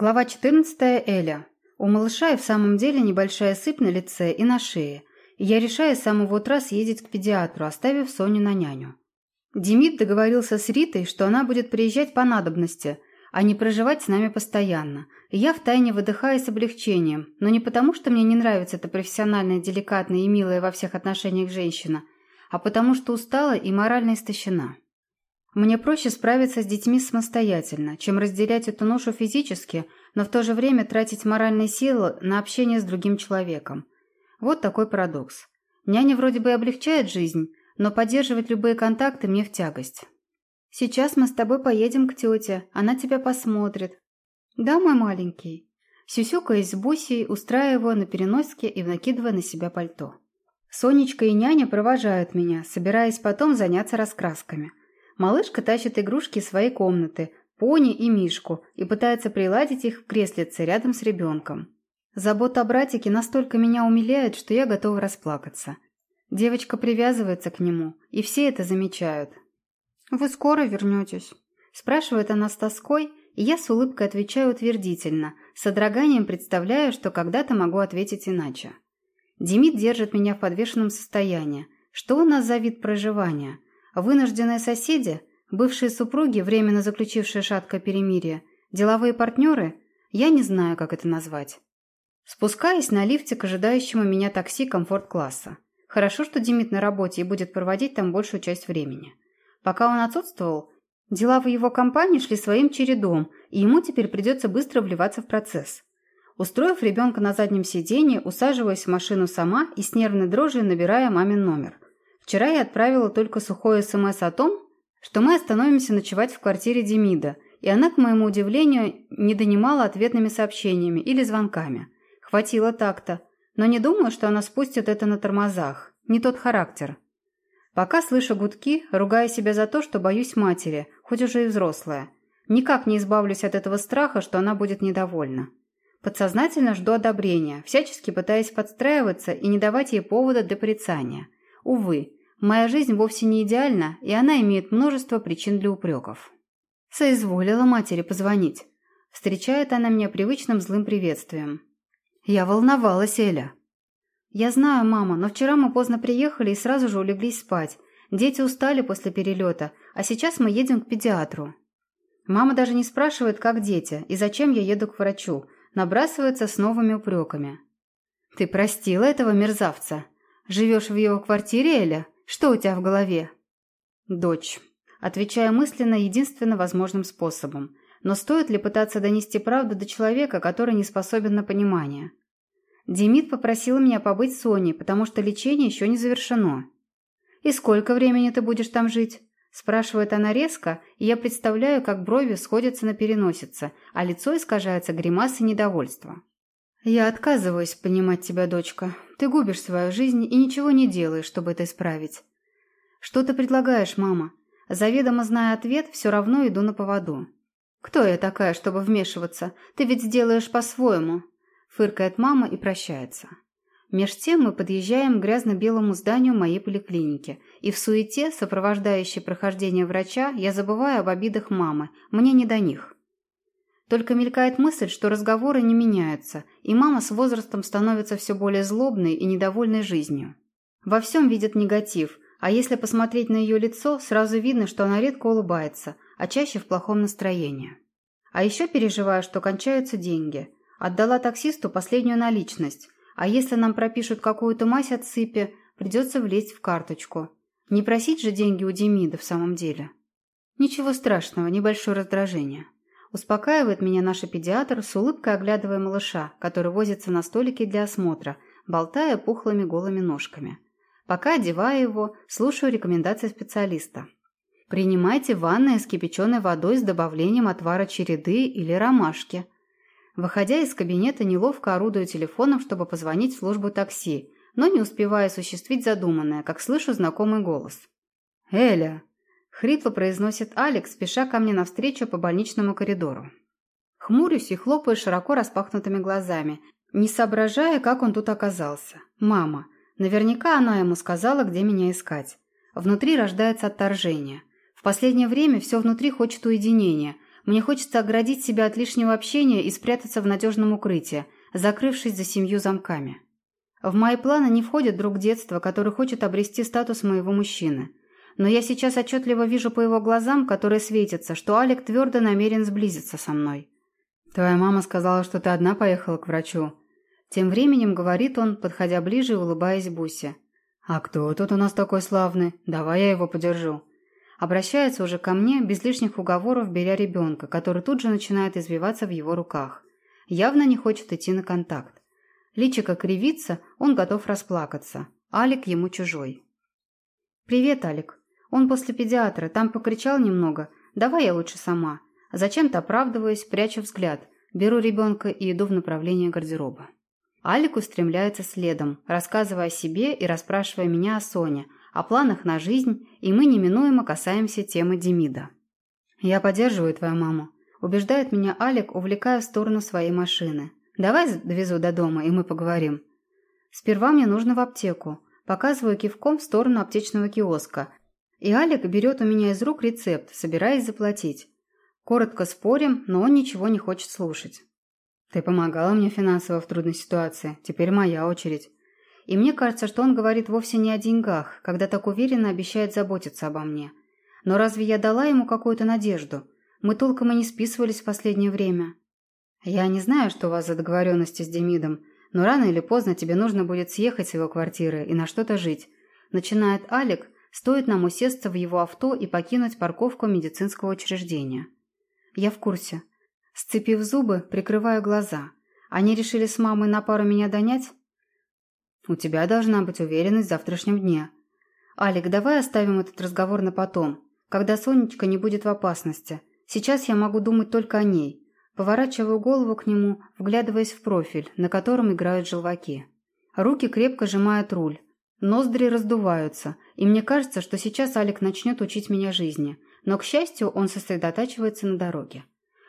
Глава 14. Эля. У малыша и в самом деле небольшая сыпь на лице и на шее. Я решаю с самого утра съездить к педиатру, оставив Соню на няню. Демид договорился с Ритой, что она будет приезжать по надобности, а не проживать с нами постоянно. И я втайне выдыхаю с облегчением, но не потому, что мне не нравится эта профессиональная, деликатная и милая во всех отношениях женщина, а потому что устала и морально истощена. Мне проще справиться с детьми самостоятельно, чем разделять эту ношу физически, но в то же время тратить моральные силы на общение с другим человеком. Вот такой парадокс. Няня вроде бы облегчает жизнь, но поддерживать любые контакты мне в тягость. «Сейчас мы с тобой поедем к тете, она тебя посмотрит». «Да, мой маленький». Сюсюкаясь с Бусей, устраивая на переноске и накидывая на себя пальто. Сонечка и няня провожают меня, собираясь потом заняться раскрасками. Малышка тащит игрушки из своей комнаты, пони и мишку, и пытается приладить их в креслице рядом с ребенком. Забота о братике настолько меня умиляет, что я готова расплакаться. Девочка привязывается к нему, и все это замечают. «Вы скоро вернетесь?» Спрашивает она с тоской, и я с улыбкой отвечаю утвердительно, с содроганием представляю, что когда-то могу ответить иначе. Демид держит меня в подвешенном состоянии. Что у нас за вид проживания? Вынужденные соседи, бывшие супруги, временно заключившие шаткое перемирие, деловые партнеры, я не знаю, как это назвать. Спускаясь на лифте к ожидающему меня такси комфорт-класса. Хорошо, что Демид на работе и будет проводить там большую часть времени. Пока он отсутствовал, дела в его компании шли своим чередом, и ему теперь придется быстро вливаться в процесс. Устроив ребенка на заднем сиденье, усаживаясь в машину сама и с нервной дрожью набирая мамин номер – Вчера я отправила только сухое СМС о том, что мы остановимся ночевать в квартире Демида, и она, к моему удивлению, не донимала ответными сообщениями или звонками. Хватило так-то, но не думаю, что она спустит это на тормозах. Не тот характер. Пока слышу гудки, ругая себя за то, что боюсь матери, хоть уже и взрослая. Никак не избавлюсь от этого страха, что она будет недовольна. Подсознательно жду одобрения, всячески пытаясь подстраиваться и не давать ей повода для порицания. Увы, Моя жизнь вовсе не идеальна, и она имеет множество причин для упреков. Соизволила матери позвонить. Встречает она меня привычным злым приветствием. Я волновалась, Эля. Я знаю, мама, но вчера мы поздно приехали и сразу же улеглись спать. Дети устали после перелета, а сейчас мы едем к педиатру. Мама даже не спрашивает, как дети и зачем я еду к врачу, набрасывается с новыми упреками. «Ты простила этого мерзавца? Живешь в его квартире, Эля? Что у тебя в голове?» «Дочь», отвечая мысленно единственно возможным способом. Но стоит ли пытаться донести правду до человека, который не способен на понимание? Демид попросил меня побыть с Соней, потому что лечение еще не завершено. «И сколько времени ты будешь там жить?» Спрашивает она резко, и я представляю, как брови сходятся на переносице, а лицо искажается гримасой недовольства. «Я отказываюсь понимать тебя, дочка. Ты губишь свою жизнь и ничего не делаешь, чтобы это исправить. Что ты предлагаешь, мама? Заведомо зная ответ, все равно иду на поводу. Кто я такая, чтобы вмешиваться? Ты ведь сделаешь по-своему. Фыркает мама и прощается. Меж тем мы подъезжаем к грязно-белому зданию моей поликлиники, и в суете, сопровождающей прохождение врача, я забываю об обидах мамы, мне не до них. Только мелькает мысль, что разговоры не меняются, и мама с возрастом становится все более злобной и недовольной жизнью. Во всем видит негатив, а если посмотреть на ее лицо, сразу видно, что она редко улыбается, а чаще в плохом настроении. А еще переживаю, что кончаются деньги. Отдала таксисту последнюю наличность, а если нам пропишут какую-то мазь от сыпи, придется влезть в карточку. Не просить же деньги у Демида в самом деле. Ничего страшного, небольшое раздражение. Успокаивает меня наш педиатр с улыбкой оглядывая малыша, который возится на столике для осмотра, болтая пухлыми голыми ножками. Пока одеваю его, слушаю рекомендации специалиста. Принимайте ванны с кипяченой водой с добавлением отвара череды или ромашки. Выходя из кабинета, неловко орудую телефоном, чтобы позвонить в службу такси, но не успеваю осуществить задуманное, как слышу знакомый голос. «Эля!» Хрипло произносит Алекс, спеша ко мне навстречу по больничному коридору. Хмурюсь и хлопаю широко распахнутыми глазами, не соображая, как он тут оказался. Мама. Наверняка она ему сказала, где меня искать. Внутри рождается отторжение. В последнее время все внутри хочет уединения. Мне хочется оградить себя от лишнего общения и спрятаться в надежном укрытии, закрывшись за семью замками. В мои планы не входит друг детства, который хочет обрести статус моего мужчины. Но я сейчас отчетливо вижу по его глазам, которые светятся, что Алик твердо намерен сблизиться со мной. «Твоя мама сказала, что ты одна поехала к врачу». Тем временем говорит он, подходя ближе и улыбаясь Бусе. «А кто тут у нас такой славный? Давай я его подержу». Обращается уже ко мне, без лишних уговоров, беря ребенка, который тут же начинает извиваться в его руках. Явно не хочет идти на контакт. Личико кривится, он готов расплакаться. Алик ему чужой. «Привет, Алик. Он после педиатра, там покричал немного. Давай я лучше сама». Зачем-то оправдываясь, прячу взгляд. Беру ребенка и иду в направлении гардероба. Алик устремляется следом, рассказывая о себе и расспрашивая меня о Соне, о планах на жизнь, и мы неминуемо касаемся темы Демида. «Я поддерживаю твою маму», – убеждает меня Алик, увлекая в сторону своей машины. «Давай довезу до дома, и мы поговорим». «Сперва мне нужно в аптеку», – показываю кивком в сторону аптечного киоска, и Алик берет у меня из рук рецепт, собираясь заплатить. Коротко спорим, но он ничего не хочет слушать. Ты помогала мне финансово в трудной ситуации, теперь моя очередь. И мне кажется, что он говорит вовсе не о деньгах, когда так уверенно обещает заботиться обо мне. Но разве я дала ему какую-то надежду? Мы толком и не списывались в последнее время. Я не знаю, что у вас за договоренности с Демидом, но рано или поздно тебе нужно будет съехать с его квартиры и на что-то жить. Начинает Алик, стоит нам усесться в его авто и покинуть парковку медицинского учреждения. Я в курсе. Сцепив зубы, прикрываю глаза. Они решили с мамой на пару меня донять? У тебя должна быть уверенность в завтрашнем дне. Алик, давай оставим этот разговор на потом, когда Сонечка не будет в опасности. Сейчас я могу думать только о ней. Поворачиваю голову к нему, вглядываясь в профиль, на котором играют желваки. Руки крепко сжимают руль. Ноздри раздуваются, и мне кажется, что сейчас Алик начнет учить меня жизни – но, к счастью, он сосредотачивается на дороге.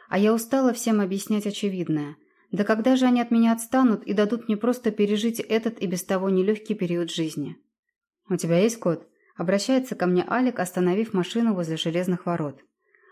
А я устала всем объяснять очевидное. Да когда же они от меня отстанут и дадут мне просто пережить этот и без того нелегкий период жизни? «У тебя есть код?» Обращается ко мне Алик, остановив машину возле железных ворот.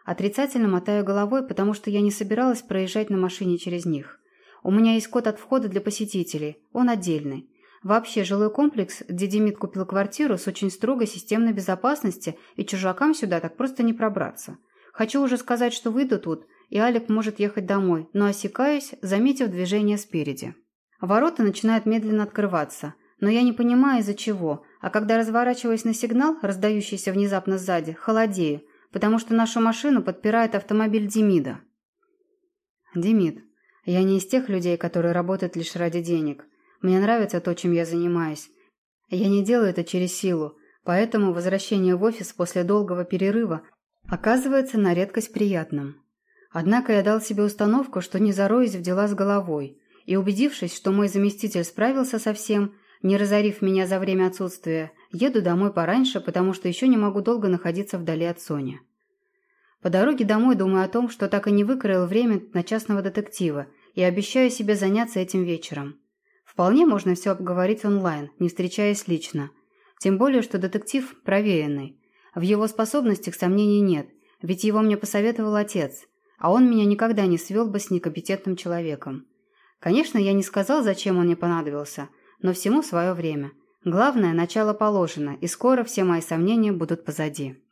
Отрицательно мотаю головой, потому что я не собиралась проезжать на машине через них. У меня есть код от входа для посетителей, он отдельный. Вообще, жилой комплекс, где Демид купил квартиру с очень строгой системной безопасности, и чужакам сюда так просто не пробраться. Хочу уже сказать, что выйду тут, и Алик может ехать домой, но осекаюсь, заметив движение спереди. Ворота начинают медленно открываться, но я не понимаю из-за чего, а когда разворачиваюсь на сигнал, раздающийся внезапно сзади, холодею, потому что нашу машину подпирает автомобиль Демида. Демид, я не из тех людей, которые работают лишь ради денег – мне нравится то, чем я занимаюсь. Я не делаю это через силу, поэтому возвращение в офис после долгого перерыва оказывается на редкость приятным. Однако я дал себе установку, что не зароюсь в дела с головой, и убедившись, что мой заместитель справился со всем, не разорив меня за время отсутствия, еду домой пораньше, потому что еще не могу долго находиться вдали от Сони. По дороге домой думаю о том, что так и не выкроил время на частного детектива, и обещаю себе заняться этим вечером. Вполне можно все обговорить онлайн, не встречаясь лично. Тем более, что детектив проверенный. В его способностях сомнений нет, ведь его мне посоветовал отец, а он меня никогда не свел бы с некомпетентным человеком. Конечно, я не сказал, зачем он мне понадобился, но всему свое время. Главное, начало положено, и скоро все мои сомнения будут позади.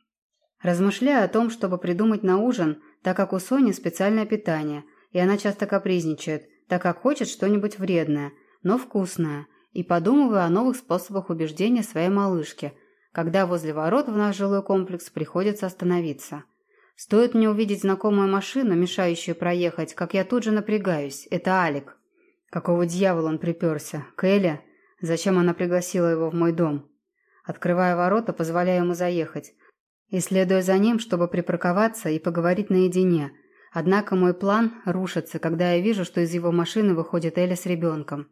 Размышляя о том, чтобы придумать на ужин, так как у Сони специальное питание, и она часто капризничает, так как хочет что-нибудь вредное – но вкусная, и подумываю о новых способах убеждения своей малышки, когда возле ворот в наш жилой комплекс приходится остановиться. Стоит мне увидеть знакомую машину, мешающую проехать, как я тут же напрягаюсь. Это Алик. Какого дьявола он приперся? Кэлли? Зачем она пригласила его в мой дом? Открывая ворота, позволяю ему заехать. И следуя за ним, чтобы припарковаться и поговорить наедине. Однако мой план рушится, когда я вижу, что из его машины выходит Эля с ребенком.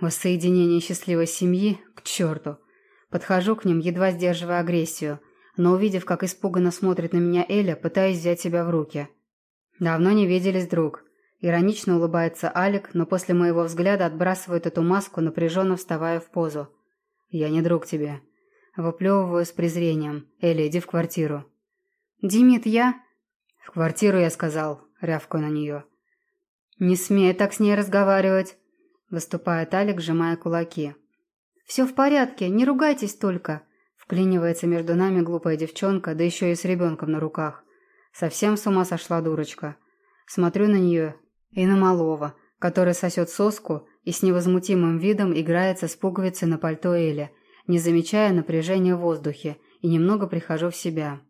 Воссоединение счастливой семьи? К черту. Подхожу к ним, едва сдерживая агрессию, но увидев, как испуганно смотрит на меня Эля, пытаюсь взять себя в руки. «Давно не виделись, друг». Иронично улыбается Алик, но после моего взгляда отбрасывает эту маску, напряженно вставая в позу. «Я не друг тебе». Выплевываю с презрением. «Эля, иди в квартиру». «Димит, я...» «В квартиру, я сказал», — рявкаю на нее. «Не смей так с ней разговаривать», — выступает Алик, сжимая кулаки. «Все в порядке, не ругайтесь только», — вклинивается между нами глупая девчонка, да еще и с ребенком на руках. Совсем с ума сошла дурочка. Смотрю на нее и на малого, который сосет соску и с невозмутимым видом играется с пуговицей на пальто Эли, не замечая напряжения в воздухе, и немного прихожу в себя.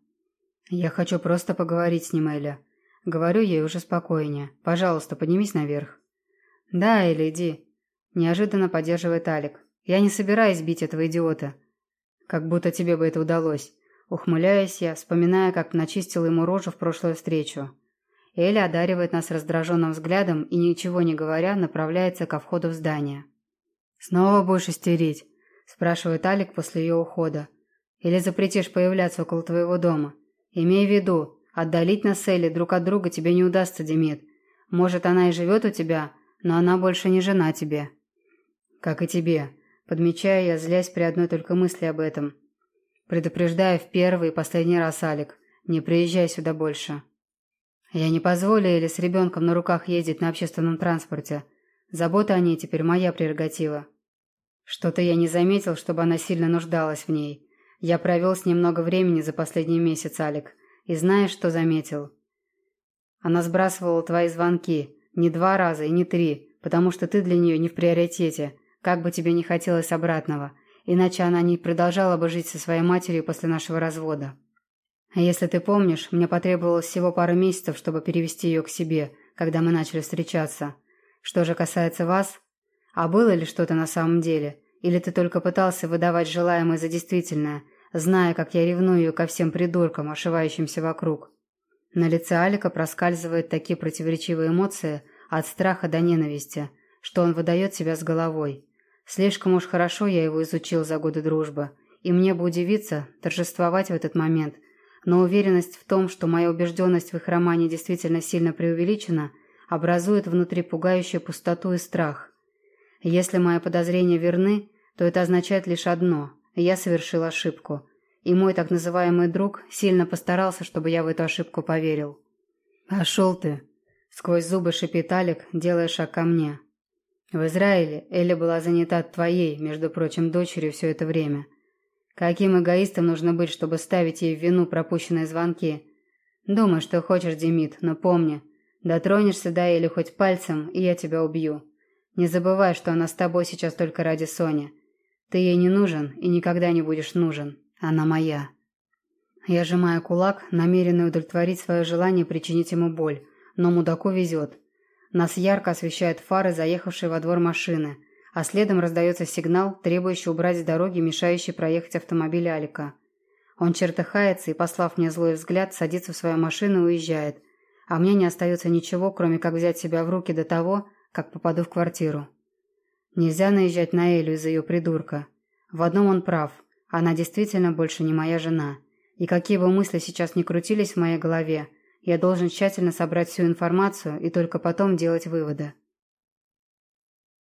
«Я хочу просто поговорить с ним, Эля». Говорю ей уже спокойнее. «Пожалуйста, поднимись наверх». «Да, Эля, иди». Неожиданно поддерживает Алик. «Я не собираюсь бить этого идиота». «Как будто тебе бы это удалось». Ухмыляюсь я, вспоминая, как начистил ему рожу в прошлую встречу. Эля одаривает нас раздраженным взглядом и, ничего не говоря, направляется ко входу в здание. «Снова будешь истерить?» – спрашивает Алик после ее ухода. «Или запретишь появляться около твоего дома? Имей в виду, отдалить нас с друг от друга тебе не удастся, Демид. Может, она и живет у тебя, но она больше не жена тебе». «Как и тебе», – подмечаю я, злясь при одной только мысли об этом. «Предупреждаю в первый и последний раз, Алик, не приезжай сюда больше». Я не позволю Эле с ребенком на руках ездить на общественном транспорте. Забота о ней теперь моя прерогатива. Что-то я не заметил, чтобы она сильно нуждалась в ней. Я провел с ней много времени за последний месяц, Алик. И знаешь, что заметил? Она сбрасывала твои звонки. Не два раза и не три, потому что ты для нее не в приоритете, как бы тебе не хотелось обратного. Иначе она не продолжала бы жить со своей матерью после нашего развода. А если ты помнишь, мне потребовалось всего пару месяцев, чтобы перевести ее к себе, когда мы начали встречаться. Что же касается вас, а было ли что-то на самом деле? Или ты только пытался выдавать желаемое за действительное, зная, как я ревную ее ко всем придуркам, ошивающимся вокруг? На лице Алика проскальзывают такие противоречивые эмоции от страха до ненависти, что он выдает себя с головой. Слишком уж хорошо я его изучил за годы дружбы, и мне бы удивиться, торжествовать в этот момент – но уверенность в том, что моя убежденность в их романе действительно сильно преувеличена, образует внутри пугающую пустоту и страх. Если мои подозрения верны, то это означает лишь одно – я совершил ошибку, и мой так называемый друг сильно постарался, чтобы я в эту ошибку поверил. «Пошел ты!» – сквозь зубы шипит Алик, делая шаг ко мне. «В Израиле Элли была занята твоей, между прочим, дочерью все это время – Каким эгоистом нужно быть, чтобы ставить ей в вину пропущенные звонки? Думай, что хочешь, Демид, но помни, дотронешься до Эли хоть пальцем, и я тебя убью. Не забывай, что она с тобой сейчас только ради Сони. Ты ей не нужен и никогда не будешь нужен. Она моя. Я сжимаю кулак, намеренный удовлетворить свое желание причинить ему боль, но мудаку везет. Нас ярко освещают фары, заехавшие во двор машины – а следом раздается сигнал, требующий убрать с дороги мешающий проехать автомобиль Алика. Он чертыхается и, послав мне злой взгляд, садится в свою машину и уезжает, а мне не остается ничего, кроме как взять себя в руки до того, как попаду в квартиру. Нельзя наезжать на Элю из-за ее придурка. В одном он прав, она действительно больше не моя жена. И какие бы мысли сейчас ни крутились в моей голове, я должен тщательно собрать всю информацию и только потом делать выводы.